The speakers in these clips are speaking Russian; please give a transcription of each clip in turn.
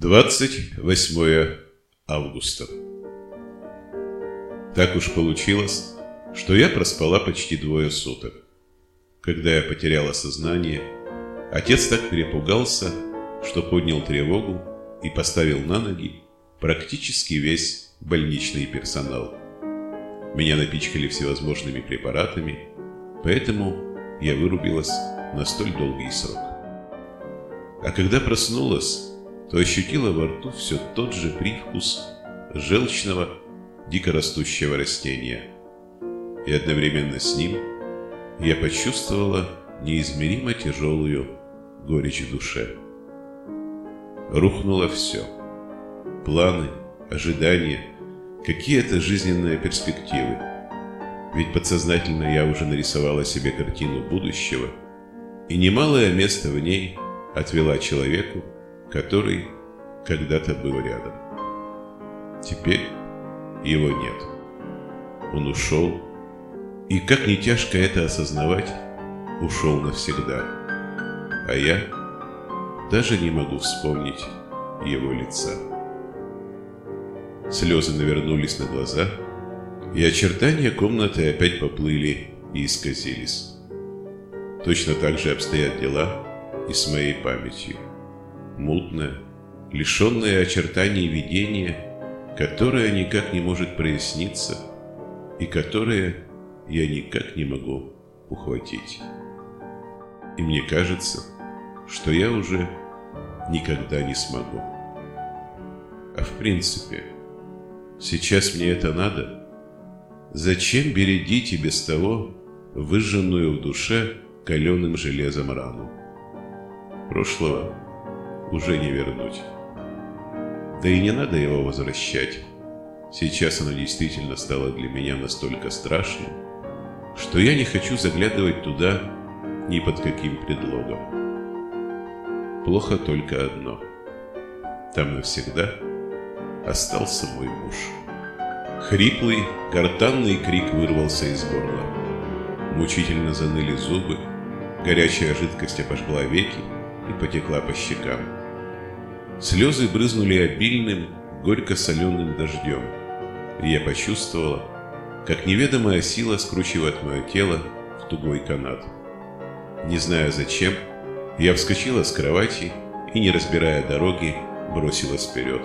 28 августа. Так уж получилось, что я проспала почти двое суток. Когда я потеряла сознание, отец так перепугался, что поднял тревогу и поставил на ноги практически весь больничный персонал. Меня напичкали всевозможными препаратами, поэтому я вырубилась на столь долгий срок. А когда проснулась, то ощутила во рту все тот же привкус желчного, дикорастущего растения. И одновременно с ним я почувствовала неизмеримо тяжелую горечь в душе. Рухнуло все. Планы, ожидания, какие-то жизненные перспективы. Ведь подсознательно я уже нарисовала себе картину будущего, и немалое место в ней отвела человеку, который когда-то был рядом. Теперь его нет. Он ушел, и как не тяжко это осознавать, ушел навсегда. А я даже не могу вспомнить его лица. Слезы навернулись на глаза, и очертания комнаты опять поплыли и исказились. Точно так же обстоят дела и с моей памятью мутное, лишенное очертаний видения, которое никак не может проясниться и которое я никак не могу ухватить. И мне кажется, что я уже никогда не смогу. А в принципе, сейчас мне это надо? Зачем бередить и без того выжженную в душе каленым железом рану? Прошлого уже не вернуть. Да и не надо его возвращать. Сейчас оно действительно стало для меня настолько страшным, что я не хочу заглядывать туда ни под каким предлогом. Плохо только одно. Там навсегда остался мой муж. Хриплый, гортанный крик вырвался из горла. Мучительно заныли зубы, горячая жидкость обожгла веки и потекла по щекам. Слезы брызнули обильным, горько-соленым дождем, и я почувствовала, как неведомая сила скручивает мое тело в тугой канат. Не зная зачем, я вскочила с кровати и, не разбирая дороги, бросилась вперед.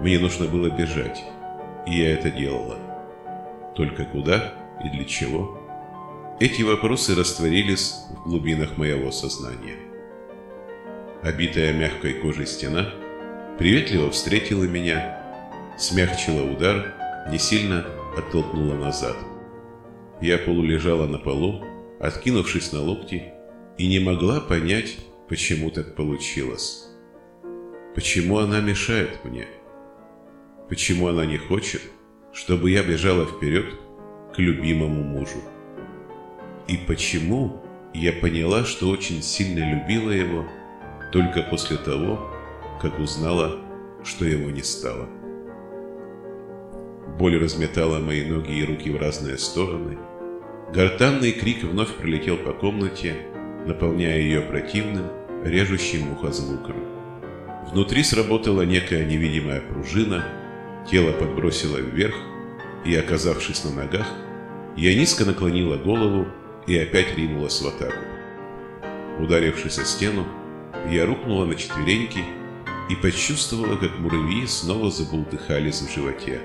Мне нужно было бежать, и я это делала. Только куда и для чего? Эти вопросы растворились в глубинах моего сознания. Обитая мягкой кожей стена приветливо встретила меня, смягчила удар, не сильно оттолкнула назад. Я полулежала на полу, откинувшись на локти, и не могла понять, почему так получилось. Почему она мешает мне? Почему она не хочет, чтобы я бежала вперед к любимому мужу? И почему я поняла, что очень сильно любила его, только после того, как узнала, что его не стало. Боль разметала мои ноги и руки в разные стороны. Гортанный крик вновь пролетел по комнате, наполняя ее противным, режущим ухо звуком. Внутри сработала некая невидимая пружина, тело подбросило вверх, и, оказавшись на ногах, я низко наклонила голову и опять ринулась в атаку. Ударившись о стену, я рухнула на четвереньки и почувствовала, как муравьи снова забултыхались в животе.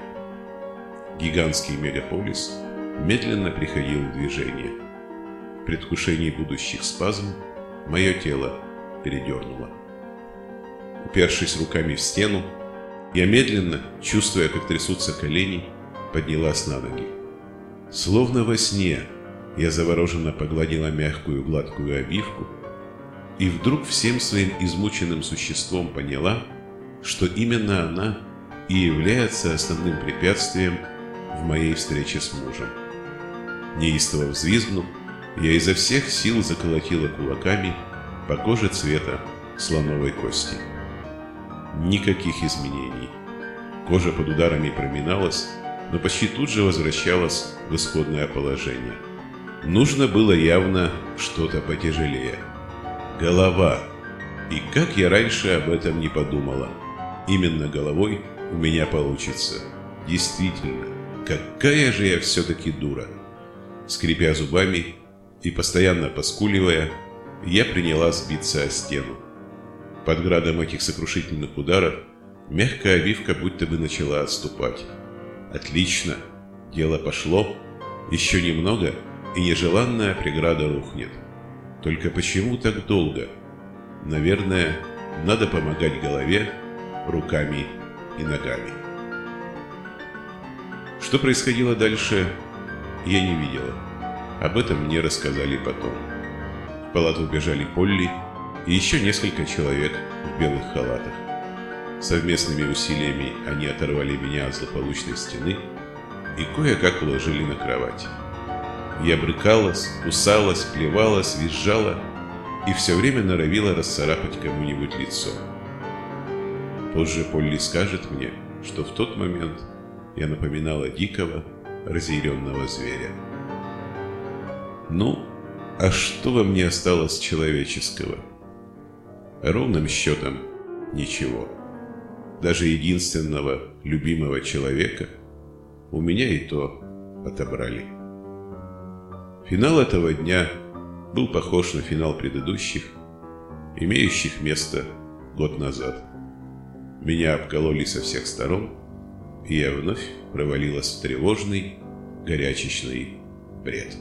Гигантский мегаполис медленно приходил в движение. В предвкушении будущих спазм мое тело передернуло. Упершись руками в стену, я медленно, чувствуя, как трясутся колени, поднялась на ноги. Словно во сне я завороженно погладила мягкую гладкую обивку, и вдруг всем своим измученным существом поняла, что именно она и является основным препятствием в моей встрече с мужем. Неистово взвизгнув, я изо всех сил заколотила кулаками по коже цвета слоновой кости. Никаких изменений. Кожа под ударами проминалась, но почти тут же возвращалась в исходное положение. Нужно было явно что-то потяжелее – голова. И как я раньше об этом не подумала. Именно головой у меня получится. Действительно, какая же я все-таки дура. Скрипя зубами и постоянно поскуливая, я принялась биться о стену. Под градом этих сокрушительных ударов мягкая обивка будто бы начала отступать. Отлично, дело пошло. Еще немного, и нежеланная преграда рухнет. Только почему так долго? Наверное, надо помогать голове, руками и ногами. Что происходило дальше, я не видела. Об этом мне рассказали потом. В палату убежали Полли и еще несколько человек в белых халатах. Совместными усилиями они оторвали меня от злополучной стены и кое-как уложили на кровать. Я брыкалась, кусалась, плевалась, визжала и все время норовила расцарапать кому-нибудь лицо. Позже Полли скажет мне, что в тот момент я напоминала дикого, разъяренного зверя. Ну, а что во мне осталось человеческого? Ровным счетом ничего. Даже единственного любимого человека у меня и то отобрали. Финал этого дня был похож на финал предыдущих, имеющих место год назад. Меня обкололи со всех сторон, и я вновь провалилась в тревожный, горячечный бред.